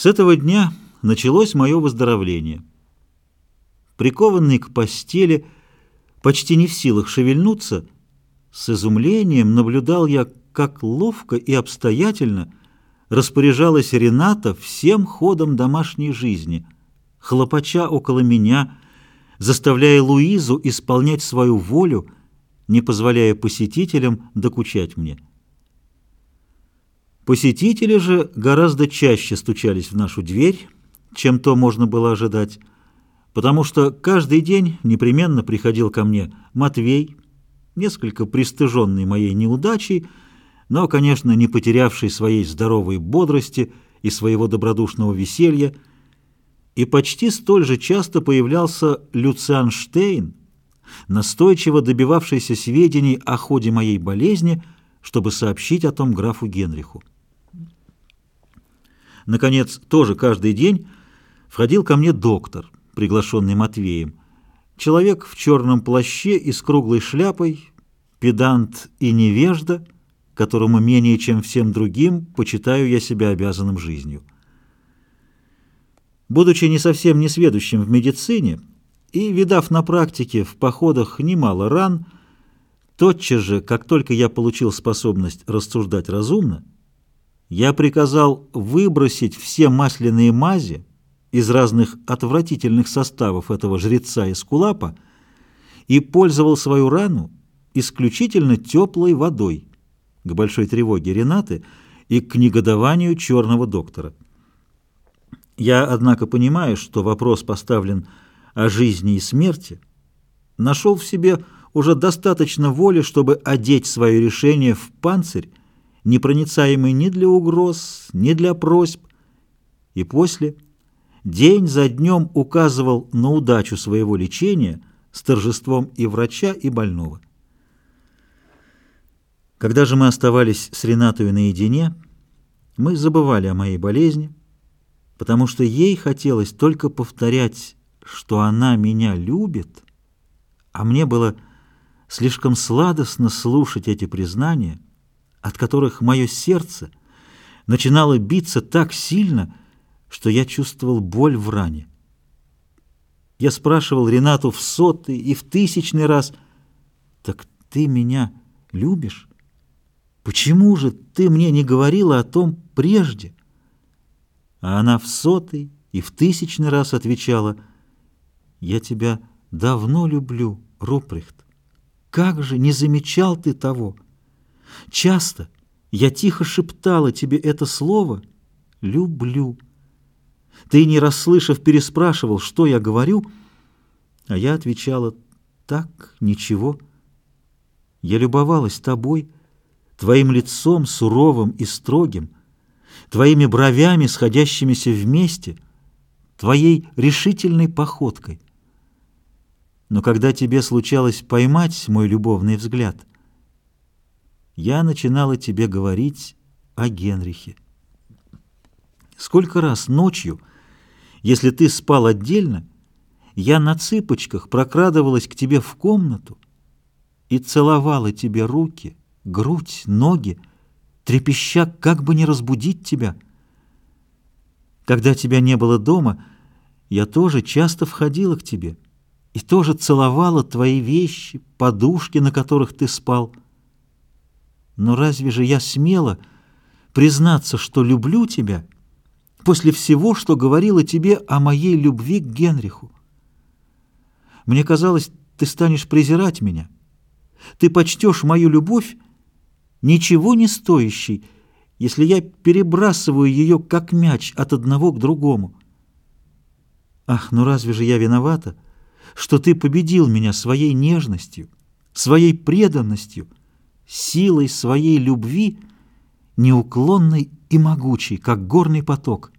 С этого дня началось мое выздоровление. Прикованный к постели, почти не в силах шевельнуться, с изумлением наблюдал я, как ловко и обстоятельно распоряжалась Рената всем ходом домашней жизни, хлопача около меня, заставляя Луизу исполнять свою волю, не позволяя посетителям докучать мне. Посетители же гораздо чаще стучались в нашу дверь, чем то можно было ожидать, потому что каждый день непременно приходил ко мне Матвей, несколько пристыженный моей неудачей, но, конечно, не потерявший своей здоровой бодрости и своего добродушного веселья, и почти столь же часто появлялся Люциан Штейн, настойчиво добивавшийся сведений о ходе моей болезни, чтобы сообщить о том графу Генриху. Наконец, тоже каждый день входил ко мне доктор, приглашенный Матвеем. Человек в черном плаще и с круглой шляпой, педант и невежда, которому менее чем всем другим почитаю я себя обязанным жизнью. Будучи не совсем несведущим в медицине и видав на практике в походах немало ран, тотчас же, как только я получил способность рассуждать разумно, я приказал выбросить все масляные мази из разных отвратительных составов этого жреца из кулапа и пользовал свою рану исключительно теплой водой, к большой тревоге Ренаты и к негодованию черного доктора. Я, однако, понимаю, что вопрос поставлен о жизни и смерти, нашел в себе уже достаточно воли, чтобы одеть свое решение в панцирь непроницаемый ни для угроз, ни для просьб, и после день за днем указывал на удачу своего лечения с торжеством и врача, и больного. Когда же мы оставались с Ренатой наедине, мы забывали о моей болезни, потому что ей хотелось только повторять, что она меня любит, а мне было слишком сладостно слушать эти признания — от которых мое сердце начинало биться так сильно, что я чувствовал боль в ране. Я спрашивал Ренату в сотый и в тысячный раз, «Так ты меня любишь? Почему же ты мне не говорила о том прежде?» А она в сотый и в тысячный раз отвечала, «Я тебя давно люблю, Руприхт. Как же не замечал ты того?» Часто я тихо шептала тебе это слово «люблю». Ты, не расслышав, переспрашивал, что я говорю, а я отвечала «так, ничего». Я любовалась тобой, твоим лицом суровым и строгим, твоими бровями, сходящимися вместе, твоей решительной походкой. Но когда тебе случалось поймать мой любовный взгляд — я начинала тебе говорить о Генрихе. Сколько раз ночью, если ты спал отдельно, я на цыпочках прокрадывалась к тебе в комнату и целовала тебе руки, грудь, ноги, трепеща, как бы не разбудить тебя. Когда тебя не было дома, я тоже часто входила к тебе и тоже целовала твои вещи, подушки, на которых ты спал. Но разве же я смела признаться, что люблю тебя после всего, что говорила тебе о моей любви к Генриху? Мне казалось, ты станешь презирать меня. Ты почтешь мою любовь, ничего не стоящей, если я перебрасываю ее, как мяч, от одного к другому. Ах, ну разве же я виновата, что ты победил меня своей нежностью, своей преданностью, силой своей любви, неуклонной и могучей, как горный поток.